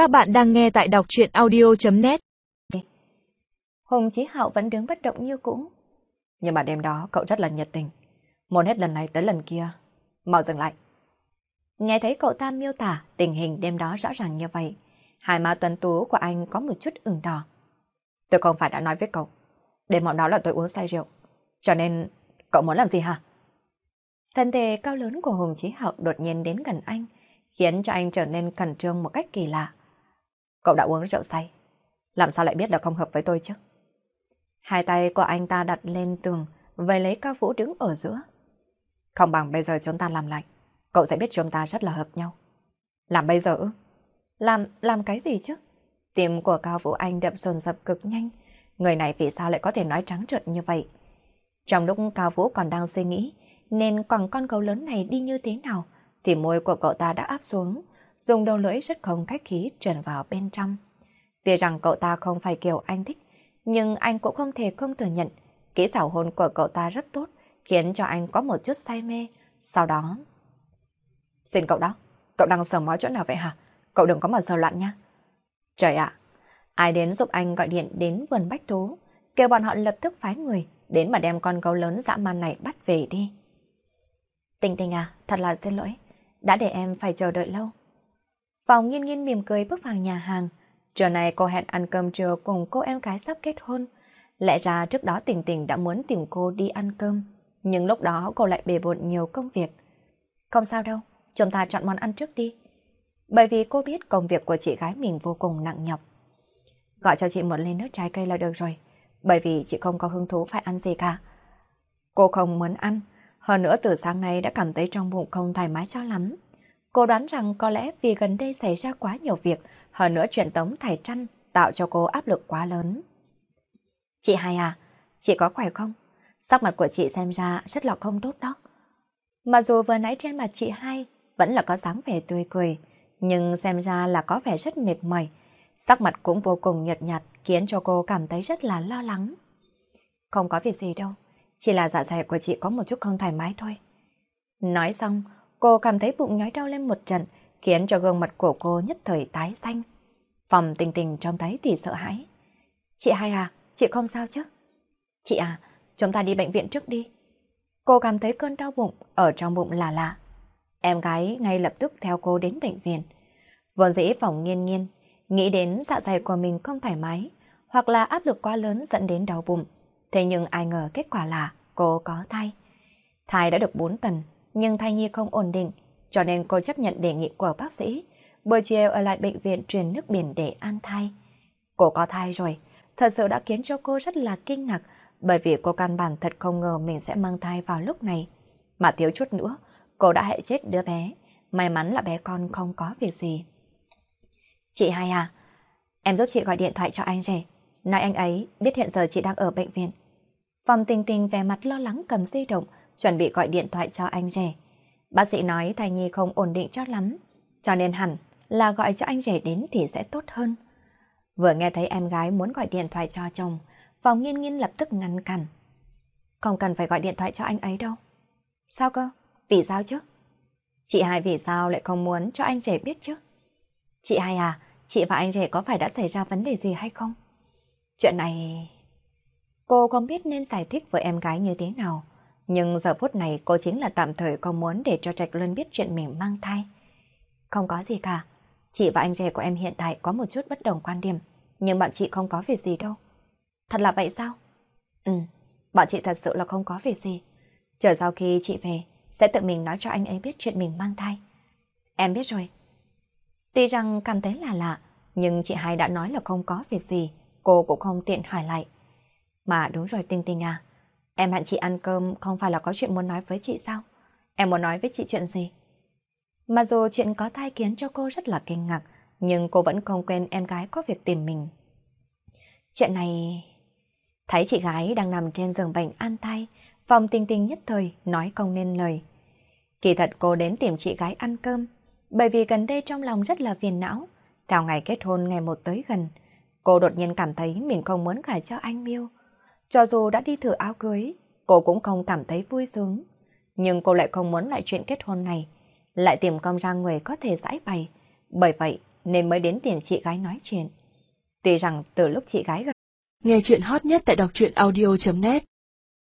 Các bạn đang nghe tại đọc chuyện audio.net Hùng Chí Hạo vẫn đứng bất động như cũ. Nhưng mà đêm đó cậu rất là nhiệt tình. Muốn hết lần này tới lần kia. Mau dừng lại. Nghe thấy cậu ta miêu tả tình hình đêm đó rõ ràng như vậy. Hai má tuấn tú của anh có một chút ửng đỏ. Tôi không phải đã nói với cậu. Đêm hôm đó là tôi uống say rượu. Cho nên cậu muốn làm gì hả? Thân thể cao lớn của Hùng Chí Hạo đột nhiên đến gần anh, khiến cho anh trở nên cẩn trương một cách kỳ lạ. Cậu đã uống rượu say. Làm sao lại biết là không hợp với tôi chứ? Hai tay của anh ta đặt lên tường, về lấy cao vũ đứng ở giữa. Không bằng bây giờ chúng ta làm lại. Cậu sẽ biết chúng ta rất là hợp nhau. Làm bây giờ ư? Làm, làm cái gì chứ? Tim của Cao Vũ Anh đập dồn dập cực nhanh. Người này vì sao lại có thể nói trắng trợn như vậy? Trong lúc Cao Vũ còn đang suy nghĩ, nên quẳng con gấu lớn này đi như thế nào, thì môi của cậu ta đã áp xuống, dùng đầu lưỡi rất không cách khí trần vào bên trong. Tuy rằng cậu ta không phải kiểu anh thích, nhưng anh cũng không thể không thừa nhận kỹ xảo hôn của cậu ta rất tốt, khiến cho anh có một chút say mê. Sau đó... Xin cậu đó, cậu đang sờ mó chỗ nào vậy hả? Cậu đừng có mà sờ loạn nha. Trời ạ, ai đến giúp anh gọi điện đến vườn bách thú, kêu bọn họ lập tức phái người đến mà đem con gấu lớn dã man này bắt về đi. Tình tình à, thật là xin lỗi, đã để em phải chờ đợi lâu. Phòng nghiên nghiên mỉm cười bước vào nhà hàng. Trưa nay cô hẹn ăn cơm trưa cùng cô em gái sắp kết hôn. Lẽ ra trước đó tình tình đã muốn tìm cô đi ăn cơm, nhưng lúc đó cô lại bề bộn nhiều công việc. Không sao đâu, chúng ta chọn món ăn trước đi. Bởi vì cô biết công việc của chị gái mình vô cùng nặng nhọc. Gọi cho chị một ly nước trái cây là được rồi, bởi vì chị không có hứng thú phải ăn gì cả. Cô không muốn ăn, hơn nữa từ sáng nay đã cảm thấy trong bụng không thoải mái cho lắm. Cô đoán rằng có lẽ vì gần đây xảy ra quá nhiều việc, hơn nữa chuyện tống thải trăn tạo cho cô áp lực quá lớn. Chị hai à, chị có khỏe không? Sắc mặt của chị xem ra rất là không tốt đó. Mà dù vừa nãy trên mặt chị hai vẫn là có dáng vẻ tươi cười, nhưng xem ra là có vẻ rất mệt mỏi. Sắc mặt cũng vô cùng nhợt nhạt khiến cho cô cảm thấy rất là lo lắng. Không có việc gì đâu, chỉ là dạ dày của chị có một chút không thoải mái thôi. Nói xong, cô cảm thấy bụng nhói đau lên một trận, khiến cho gương mặt của cô nhất thời tái xanh. Phòng tình tình trông thấy thì sợ hãi. Chị hai à, chị không sao chứ? Chị à, chúng ta đi bệnh viện trước đi. Cô cảm thấy cơn đau bụng ở trong bụng là lạ. Em gái ngay lập tức theo cô đến bệnh viện. Vốn dĩ phòng nghiên nghiên, nghĩ đến dạ dày của mình không thoải mái, hoặc là áp lực quá lớn dẫn đến đau bụng. Thế nhưng ai ngờ kết quả là cô có thai. Thai đã được 4 tuần, nhưng thai nhi không ổn định, cho nên cô chấp nhận đề nghị của bác sĩ, buổi chiều ở lại bệnh viện truyền nước biển để an thai. Cô có thai rồi, thật sự đã khiến cho cô rất là kinh ngạc, bởi vì cô căn bản thật không ngờ mình sẽ mang thai vào lúc này. Mà thiếu chút nữa, cô đã hại chết đứa bé, may mắn là bé con không có việc gì. Chị hai à, em giúp chị gọi điện thoại cho anh rể, nói anh ấy biết hiện giờ chị đang ở bệnh viện. Phòng tình tình vẻ mặt lo lắng cầm di động, chuẩn bị gọi điện thoại cho anh rể. Bác sĩ nói thai nhi không ổn định cho lắm, cho nên hẳn là gọi cho anh rể đến thì sẽ tốt hơn. Vừa nghe thấy em gái muốn gọi điện thoại cho chồng, phòng nghiên nghiên lập tức ngăn cản. Không cần phải gọi điện thoại cho anh ấy đâu. Sao cơ? Vì sao chứ? Chị hai vì sao lại không muốn cho anh rể biết chứ? Chị hai à, chị và anh rể có phải đã xảy ra vấn đề gì hay không? Chuyện này... Cô không biết nên giải thích với em gái như thế nào. Nhưng giờ phút này cô chính là tạm thời không muốn để cho Trạch Luân biết chuyện mình mang thai. Không có gì cả. Chị và anh rể của em hiện tại có một chút bất đồng quan điểm. Nhưng bọn chị không có việc gì đâu. Thật là vậy sao? Ừ, bọn chị thật sự là không có việc gì. Chờ sau khi chị về, sẽ tự mình nói cho anh ấy biết chuyện mình mang thai. Em biết rồi. Tuy rằng cảm thấy là lạ, nhưng chị hai đã nói là không có việc gì, cô cũng không tiện hỏi lại. Mà đúng rồi Tinh Tinh à, em hẹn chị ăn cơm không phải là có chuyện muốn nói với chị sao? Em muốn nói với chị chuyện gì? Mà dù chuyện có thai kiến cho cô rất là kinh ngạc, nhưng cô vẫn không quên em gái có việc tìm mình. Chuyện này... Thấy chị gái đang nằm trên giường bệnh an thai, vòng tinh tinh nhất thời nói không nên lời. Kỳ thật cô đến tìm chị gái ăn cơm, bởi vì gần đây trong lòng rất là phiền não. Theo ngày kết hôn ngày một tới gần, cô đột nhiên cảm thấy mình không muốn gả cho anh Miêu. Cho dù đã đi thử áo cưới, cô cũng không cảm thấy vui sướng. Nhưng cô lại không muốn lại chuyện kết hôn này, lại tìm công ra người có thể giải bày. Bởi vậy, nên mới đến tìm chị gái nói chuyện. Tuy rằng từ lúc chị gái gặp Nghe chuyện hot nhất tại đọc truyện audio.net